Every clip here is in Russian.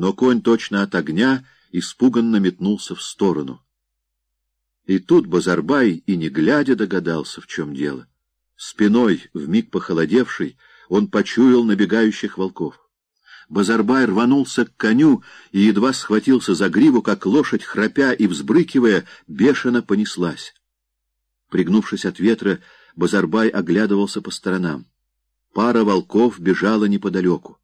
но конь точно от огня испуганно метнулся в сторону. И тут Базарбай и не глядя догадался, в чем дело. Спиной, вмиг похолодевший, он почуял набегающих волков. Базарбай рванулся к коню и едва схватился за гриву, как лошадь, храпя и взбрыкивая, бешено понеслась. Пригнувшись от ветра, Базарбай оглядывался по сторонам. Пара волков бежала неподалеку.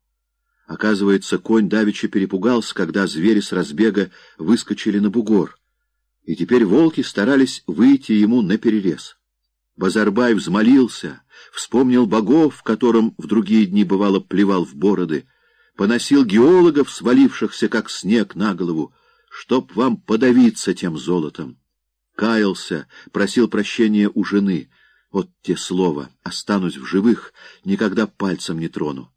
Оказывается, конь давеча перепугался, когда звери с разбега выскочили на бугор. И теперь волки старались выйти ему на перерез. Базарбай взмолился, вспомнил богов, которым в другие дни бывало плевал в бороды, поносил геологов, свалившихся, как снег, на голову, чтоб вам подавиться тем золотом. Каялся, просил прощения у жены. Вот те слова «останусь в живых», никогда пальцем не трону.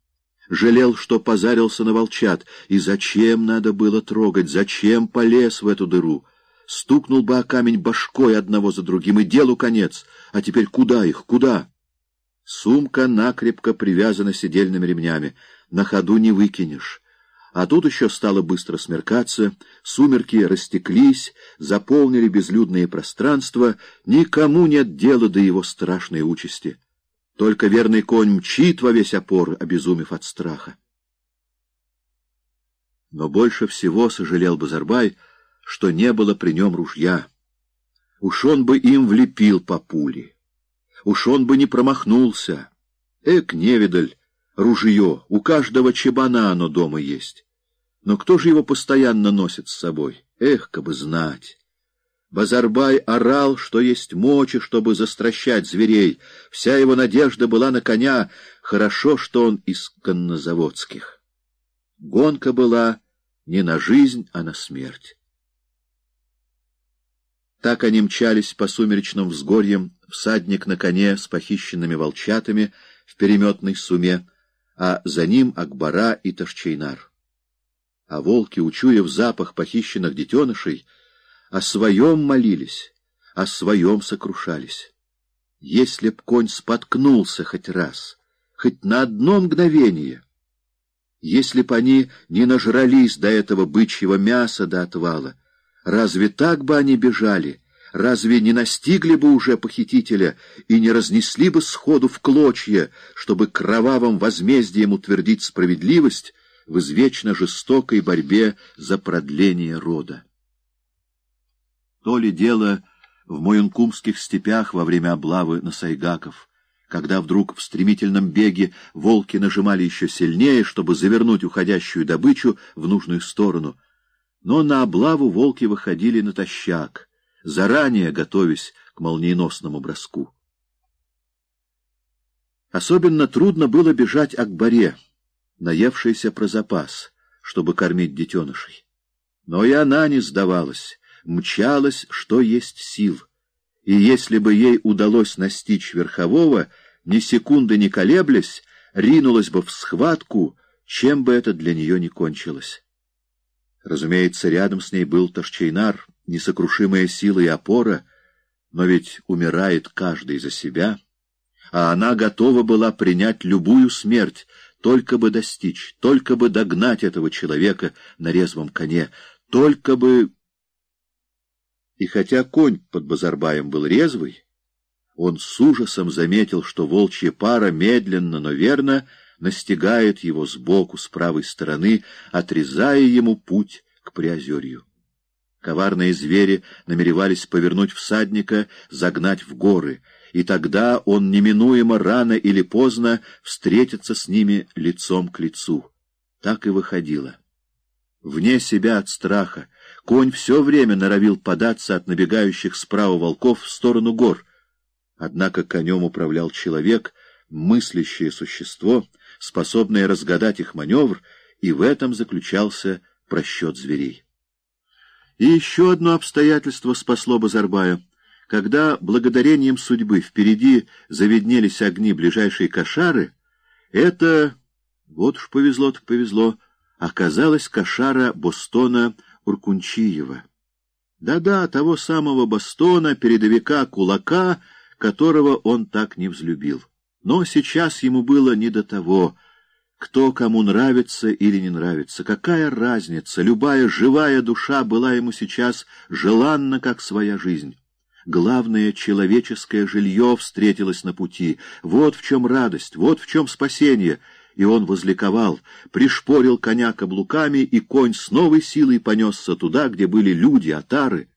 Жалел, что позарился на волчат, и зачем надо было трогать, зачем полез в эту дыру. Стукнул бы о камень башкой одного за другим, и делу конец. А теперь куда их, куда? Сумка накрепко привязана сидельными ремнями, на ходу не выкинешь. А тут еще стало быстро смеркаться, сумерки растеклись, заполнили безлюдные пространства, никому нет дела до его страшной участи. Только верный конь мчит во весь опор, обезумев от страха. Но больше всего сожалел Базарбай, что не было при нем ружья. Уж он бы им влепил по пули. Уж он бы не промахнулся. Эк, невидаль, ружье, у каждого чебана оно дома есть. Но кто же его постоянно носит с собой? Эх, бы знать! Базарбай орал, что есть мочи, чтобы застращать зверей. Вся его надежда была на коня. Хорошо, что он из коннозаводских. Гонка была не на жизнь, а на смерть. Так они мчались по сумеречным взгорьям, всадник на коне с похищенными волчатами в переметной суме, а за ним Акбара и Ташчейнар. А волки, учуяв запах похищенных детенышей, о своем молились, о своем сокрушались. Если б конь споткнулся хоть раз, хоть на одно мгновение, если б они не нажрались до этого бычьего мяса до отвала, разве так бы они бежали, разве не настигли бы уже похитителя и не разнесли бы сходу в клочья, чтобы кровавым возмездием утвердить справедливость в извечно жестокой борьбе за продление рода? То ли дело в Моюнкумских степях во время облавы на Сайгаков, когда вдруг в стремительном беге волки нажимали еще сильнее, чтобы завернуть уходящую добычу в нужную сторону. Но на облаву волки выходили натощак, заранее готовясь к молниеносному броску. Особенно трудно было бежать Акбаре, наевшейся про запас, чтобы кормить детенышей. Но и она не сдавалась мчалась, что есть сил. И если бы ей удалось настичь верхового, ни секунды не колеблясь, ринулась бы в схватку, чем бы это для нее не кончилось. Разумеется, рядом с ней был Ташчейнар, несокрушимая сила и опора, но ведь умирает каждый за себя, а она готова была принять любую смерть, только бы достичь, только бы догнать этого человека на резвом коне, только бы... И хотя конь под Базарбаем был резвый, он с ужасом заметил, что волчья пара медленно, но верно настигает его сбоку, с правой стороны, отрезая ему путь к Приозерью. Коварные звери намеревались повернуть всадника, загнать в горы, и тогда он неминуемо рано или поздно встретится с ними лицом к лицу. Так и выходило. Вне себя от страха, Конь все время норовил податься от набегающих справа волков в сторону гор. Однако конем управлял человек, мыслящее существо, способное разгадать их маневр, и в этом заключался просчет зверей. И еще одно обстоятельство спасло Базарбая. Когда благодарением судьбы впереди заведнелись огни ближайшей кошары, это, вот уж повезло так повезло, оказалась кошара Бостона Уркунчиева. Да-да, того самого Бастона, Кто кому нравится или не нравится, какая разница, любая живая душа была ему сейчас желанна, как своя жизнь. Главное, человеческое жилье встретилось на пути. Вот в чем радость, вот в чем спасение. И он возликовал, пришпорил коня каблуками, и конь с новой силой понесся туда, где были люди, отары.